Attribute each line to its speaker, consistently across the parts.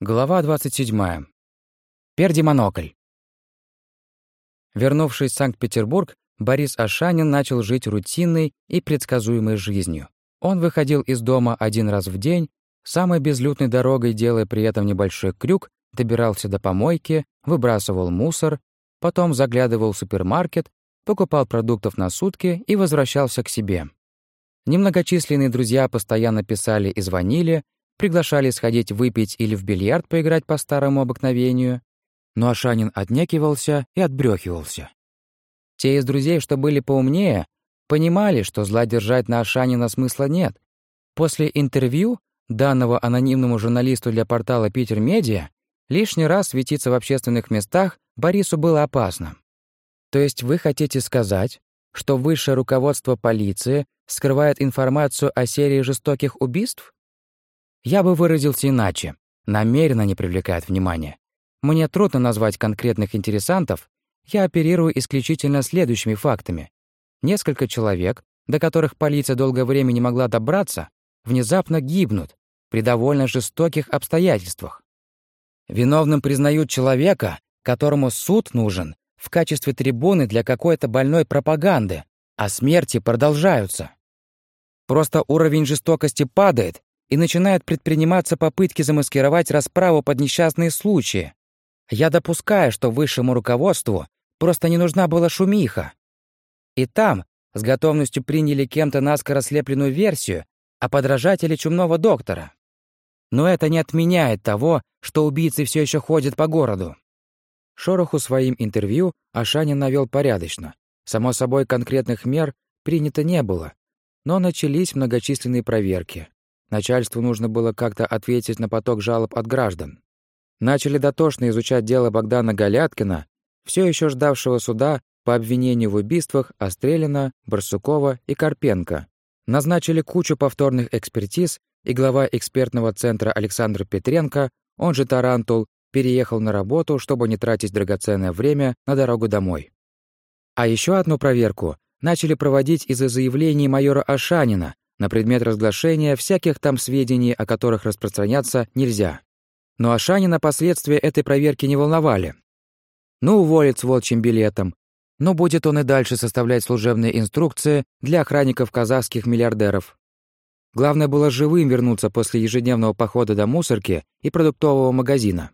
Speaker 1: Глава 27. Пердимонокль. Вернувшись в Санкт-Петербург, Борис Ашанин начал жить рутинной и предсказуемой жизнью. Он выходил из дома один раз в день, самой безлюдной дорогой, делая при этом небольшой крюк, добирался до помойки, выбрасывал мусор, потом заглядывал в супермаркет, покупал продуктов на сутки и возвращался к себе. Немногочисленные друзья постоянно писали и звонили, приглашали сходить выпить или в бильярд поиграть по старому обыкновению, но Ашанин отнекивался и отбрехивался. Те из друзей, что были поумнее, понимали, что зла держать на Ашанина смысла нет. После интервью, данного анонимному журналисту для портала «Питер Медиа», лишний раз светиться в общественных местах Борису было опасно. То есть вы хотите сказать, что высшее руководство полиции скрывает информацию о серии жестоких убийств? Я бы выразился иначе. Намеренно не привлекает внимания. Мне трудно назвать конкретных интересантов, я оперирую исключительно следующими фактами. Несколько человек, до которых полиция долгое время не могла добраться, внезапно гибнут при довольно жестоких обстоятельствах. Виновным признают человека, которому суд нужен в качестве трибуны для какой-то больной пропаганды, а смерти продолжаются. Просто уровень жестокости падает, и начинают предприниматься попытки замаскировать расправу под несчастные случаи. Я допускаю, что высшему руководству просто не нужна была шумиха. И там с готовностью приняли кем-то наскоро слепленную версию о подражателе чумного доктора. Но это не отменяет того, что убийцы все еще ходят по городу. Шороху своим интервью Ашанин навел порядочно. Само собой, конкретных мер принято не было, но начались многочисленные проверки. Начальству нужно было как-то ответить на поток жалоб от граждан. Начали дотошно изучать дело Богдана Галяткина, все еще ждавшего суда по обвинению в убийствах Острелина, Барсукова и Карпенко. Назначили кучу повторных экспертиз, и глава экспертного центра Александр Петренко, он же Тарантул, переехал на работу, чтобы не тратить драгоценное время на дорогу домой. А еще одну проверку начали проводить из-за заявлений майора Ашанина, на предмет разглашения всяких там сведений, о которых распространяться нельзя. Но Ашанина последствия этой проверки не волновали. Ну, уволит с волчьим билетом. Но будет он и дальше составлять служебные инструкции для охранников казахских миллиардеров. Главное было живым вернуться после ежедневного похода до мусорки и продуктового магазина.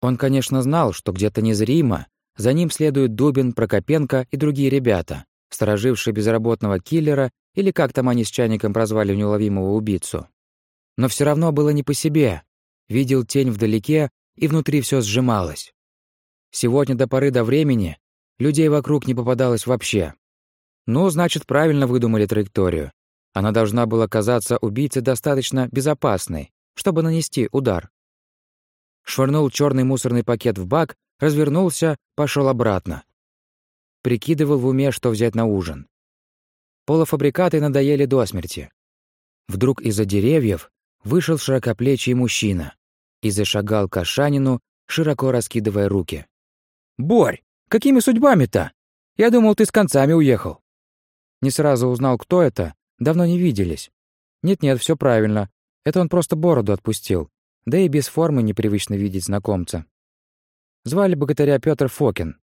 Speaker 1: Он, конечно, знал, что где-то незримо за ним следуют Дубин, Прокопенко и другие ребята, сторожившие безработного киллера или как там они с чайником прозвали неуловимого убийцу. Но все равно было не по себе. Видел тень вдалеке, и внутри все сжималось. Сегодня до поры до времени людей вокруг не попадалось вообще. Ну, значит, правильно выдумали траекторию. Она должна была казаться убийце достаточно безопасной, чтобы нанести удар. Швырнул черный мусорный пакет в бак, развернулся, пошел обратно. Прикидывал в уме, что взять на ужин. Полуфабрикаты надоели до смерти. Вдруг из-за деревьев вышел широкоплечий мужчина и зашагал к Ашанину, широко раскидывая руки. «Борь, какими судьбами-то? Я думал, ты с концами уехал». Не сразу узнал, кто это, давно не виделись. Нет-нет, все правильно. Это он просто бороду отпустил. Да и без формы непривычно видеть знакомца. Звали богатыря Петр Фокин.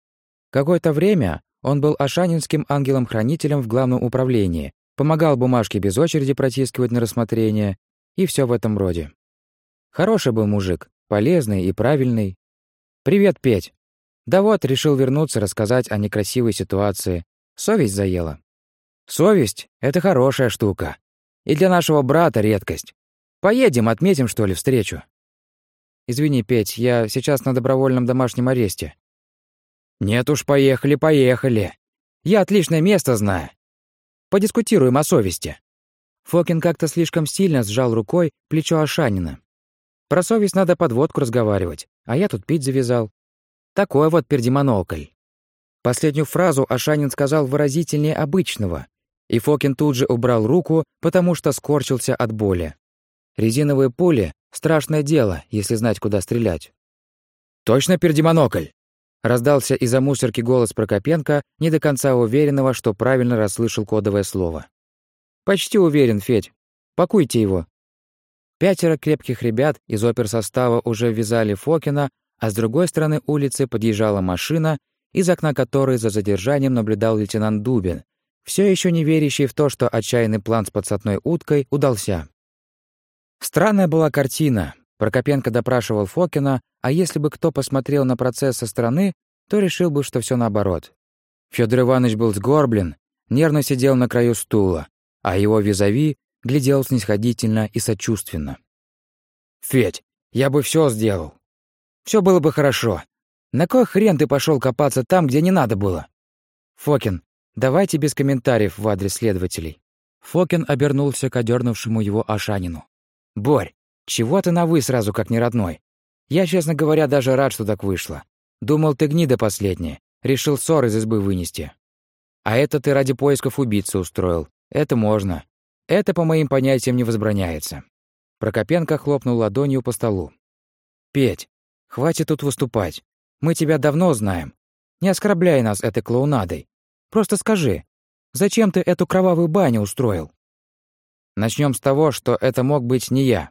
Speaker 1: Какое-то время он был ашанинским ангелом-хранителем в главном управлении, помогал бумажки без очереди протискивать на рассмотрение и все в этом роде. Хороший был мужик, полезный и правильный. «Привет, Петь!» Да вот, решил вернуться, рассказать о некрасивой ситуации. Совесть заела. Совесть — это хорошая штука. И для нашего брата редкость. Поедем, отметим, что ли, встречу. Извини, Петь, я сейчас на добровольном домашнем аресте. «Нет уж, поехали, поехали. Я отличное место знаю. Подискутируем о совести». Фокин как-то слишком сильно сжал рукой плечо Ашанина. «Про совесть надо подводку разговаривать, а я тут пить завязал. Такой вот пердемонокль». Последнюю фразу Ашанин сказал выразительнее обычного, и Фокин тут же убрал руку, потому что скорчился от боли. Резиновые пули — страшное дело, если знать, куда стрелять. «Точно пердемонокль?» Раздался из-за мусорки голос Прокопенко, не до конца уверенного, что правильно расслышал кодовое слово. «Почти уверен, Федь. Пакуйте его». Пятеро крепких ребят из оперсостава уже вязали Фокина, а с другой стороны улицы подъезжала машина, из окна которой за задержанием наблюдал лейтенант Дубин, все еще не верящий в то, что отчаянный план с подсадной уткой удался. Странная была картина. Прокопенко допрашивал Фокина, а если бы кто посмотрел на процесс со стороны, то решил бы, что все наоборот. Федор Иванович был сгорблен, нервно сидел на краю стула, а его визави глядел снисходительно и сочувственно. «Федь, я бы все сделал. Все было бы хорошо. На кой хрен ты пошел копаться там, где не надо было?» «Фокин, давайте без комментариев в адрес следователей». Фокин обернулся к одернувшему его Ашанину. «Борь, чего ты на «вы» сразу как не родной? Я, честно говоря, даже рад, что так вышло. Думал, ты гнида последняя. Решил ссор из избы вынести. А это ты ради поисков убийцы устроил. Это можно. Это, по моим понятиям, не возбраняется». Прокопенко хлопнул ладонью по столу. «Петь, хватит тут выступать. Мы тебя давно знаем. Не оскорбляй нас этой клоунадой. Просто скажи, зачем ты эту кровавую баню устроил?» Начнем с того, что это мог быть не я.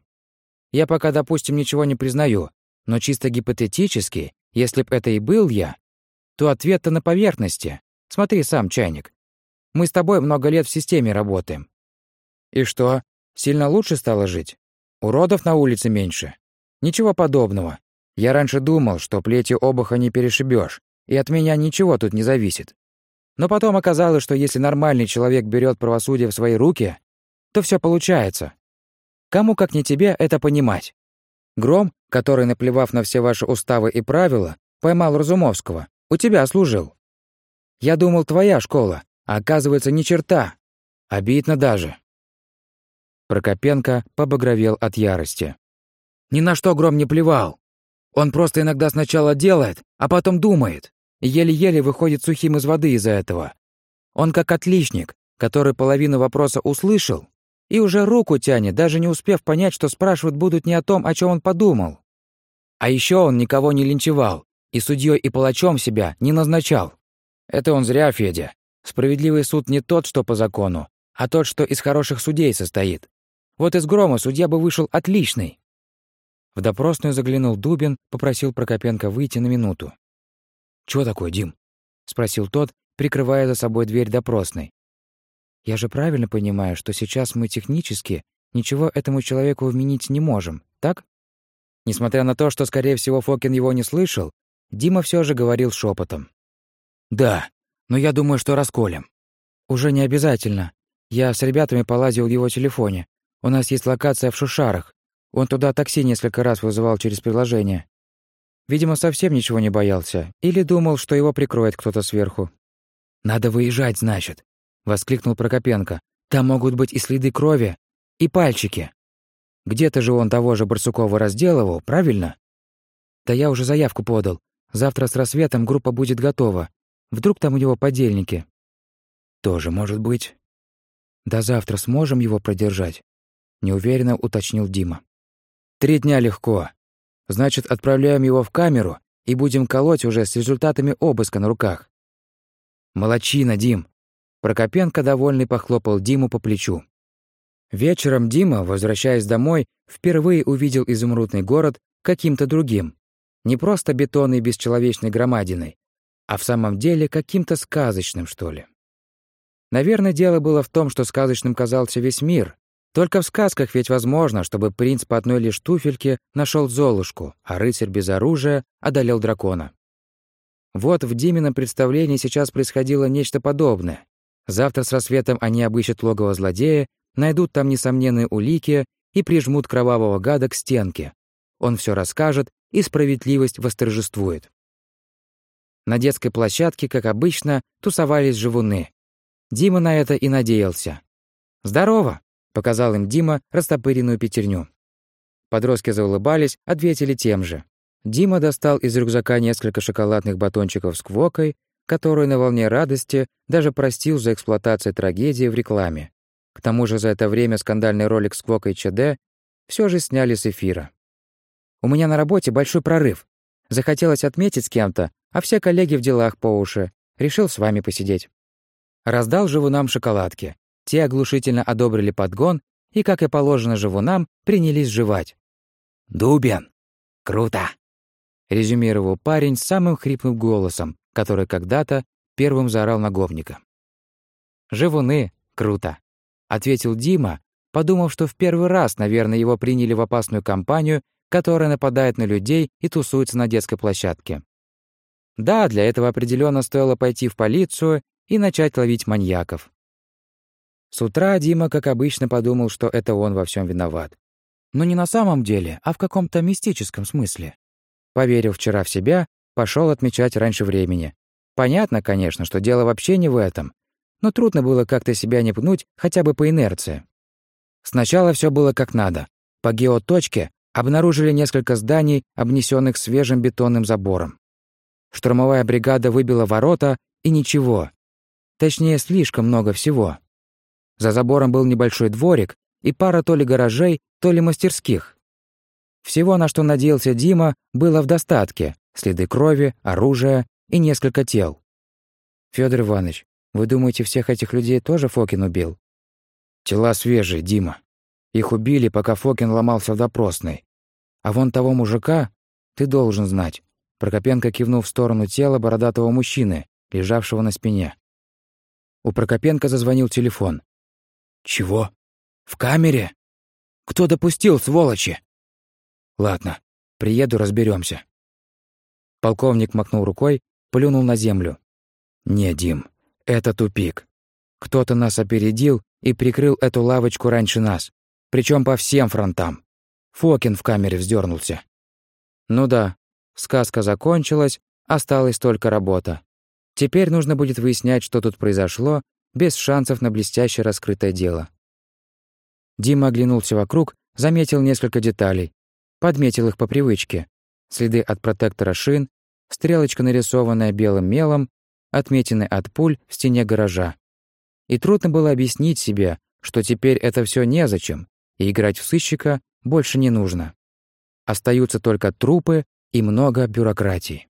Speaker 1: Я пока, допустим, ничего не признаю, но чисто гипотетически, если б это и был я, то ответ-то на поверхности. Смотри сам, чайник. Мы с тобой много лет в системе работаем. И что, сильно лучше стало жить? Уродов на улице меньше? Ничего подобного. Я раньше думал, что плетью обуха не перешибешь, и от меня ничего тут не зависит. Но потом оказалось, что если нормальный человек берет правосудие в свои руки, то все получается. Кому, как не тебе, это понимать? Гром, который, наплевав на все ваши уставы и правила, поймал Разумовского, у тебя служил. Я думал, твоя школа, а оказывается, ни черта. Обидно даже. Прокопенко побагровел от ярости. Ни на что Гром не плевал. Он просто иногда сначала делает, а потом думает. Еле-еле выходит сухим из воды из-за этого. Он как отличник, который половину вопроса услышал, и уже руку тянет, даже не успев понять, что спрашивать будут не о том, о чем он подумал. А еще он никого не линчевал, и судьей и палачом себя не назначал. Это он зря, Федя. Справедливый суд не тот, что по закону, а тот, что из хороших судей состоит. Вот из грома судья бы вышел отличный. В допросную заглянул Дубин, попросил Прокопенко выйти на минуту. «Чего такое, Дим?» — спросил тот, прикрывая за собой дверь допросной. «Я же правильно понимаю, что сейчас мы технически ничего этому человеку вменить не можем, так?» Несмотря на то, что, скорее всего, Фокин его не слышал, Дима все же говорил шепотом. «Да, но я думаю, что расколем». «Уже не обязательно. Я с ребятами полазил в его телефоне. У нас есть локация в Шушарах. Он туда такси несколько раз вызывал через приложение. Видимо, совсем ничего не боялся. Или думал, что его прикроет кто-то сверху. «Надо выезжать, значит», — воскликнул Прокопенко. «Там могут быть и следы крови, и пальчики. Где-то же он того же Барсукова разделывал, правильно?» «Да я уже заявку подал. Завтра с рассветом группа будет готова. Вдруг там у него подельники?» «Тоже может быть». «До завтра сможем его продержать?» — неуверенно уточнил Дима. «Три дня легко. Значит, отправляем его в камеру и будем колоть уже с результатами обыска на руках». «Молодчина, Дим!» Прокопенко, довольный, похлопал Диму по плечу. Вечером Дима, возвращаясь домой, впервые увидел изумрудный город каким-то другим, не просто бетонной бесчеловечной громадиной, а в самом деле каким-то сказочным, что ли. Наверное, дело было в том, что сказочным казался весь мир. Только в сказках ведь возможно, чтобы принц по одной лишь туфельке нашел Золушку, а рыцарь без оружия одолел дракона. Вот в Димином представлении сейчас происходило нечто подобное. Завтра с рассветом они обыщут логово злодея, найдут там несомненные улики и прижмут кровавого гада к стенке. Он все расскажет, и справедливость восторжествует. На детской площадке, как обычно, тусовались живуны. Дима на это и надеялся. «Здорово!» — показал им Дима растопыренную пятерню. Подростки заулыбались, ответили тем же. Дима достал из рюкзака несколько шоколадных батончиков с квокой, который на волне радости даже простил за эксплуатацию трагедии в рекламе. К тому же за это время скандальный ролик с квокой ЧД все же сняли с эфира. У меня на работе большой прорыв. Захотелось отметить с кем-то, а все коллеги в делах по уши. Решил с вами посидеть. Раздал живу нам шоколадки. Те оглушительно одобрили подгон, и, как и положено живунам, принялись жевать. «Дубен! Круто!» — резюмировал парень самым хриплым голосом, который когда-то первым заорал на гопника. «Живуны! Круто!» — ответил Дима, подумав, что в первый раз, наверное, его приняли в опасную компанию, которая нападает на людей и тусуется на детской площадке. Да, для этого определенно стоило пойти в полицию и начать ловить маньяков. С утра Дима, как обычно, подумал, что это он во всем виноват. Но не на самом деле, а в каком-то мистическом смысле. Поверив вчера в себя, пошел отмечать раньше времени. Понятно, конечно, что дело вообще не в этом, но трудно было как-то себя не пнуть хотя бы по инерции. Сначала все было как надо. По геоточке обнаружили несколько зданий, обнесенных свежим бетонным забором. Штурмовая бригада выбила ворота, и ничего. Точнее, слишком много всего. За забором был небольшой дворик и пара то ли гаражей, то ли мастерских. Всего, на что надеялся Дима, было в достатке. Следы крови, оружия и несколько тел. Федор Иванович, вы думаете, всех этих людей тоже Фокин убил? Тела свежие, Дима. Их убили, пока Фокин ломался в допросной. А вон того мужика ты должен знать. Прокопенко кивнул в сторону тела бородатого мужчины, лежавшего на спине. У Прокопенко зазвонил телефон. «Чего? В камере? Кто допустил, сволочи?» «Ладно, приеду, разберемся. Полковник махнул рукой, плюнул на землю. «Не, Дим, это тупик. Кто-то нас опередил и прикрыл эту лавочку раньше нас. Причем по всем фронтам. Фокин в камере вздернулся. Ну да, сказка закончилась, осталась только работа. Теперь нужно будет выяснять, что тут произошло, без шансов на блестяще раскрытое дело. Дима оглянулся вокруг, заметил несколько деталей, подметил их по привычке. Следы от протектора шин, стрелочка, нарисованная белым мелом, отметины от пуль в стене гаража. И трудно было объяснить себе, что теперь это все незачем, и играть в сыщика больше не нужно. Остаются только трупы и много бюрократии.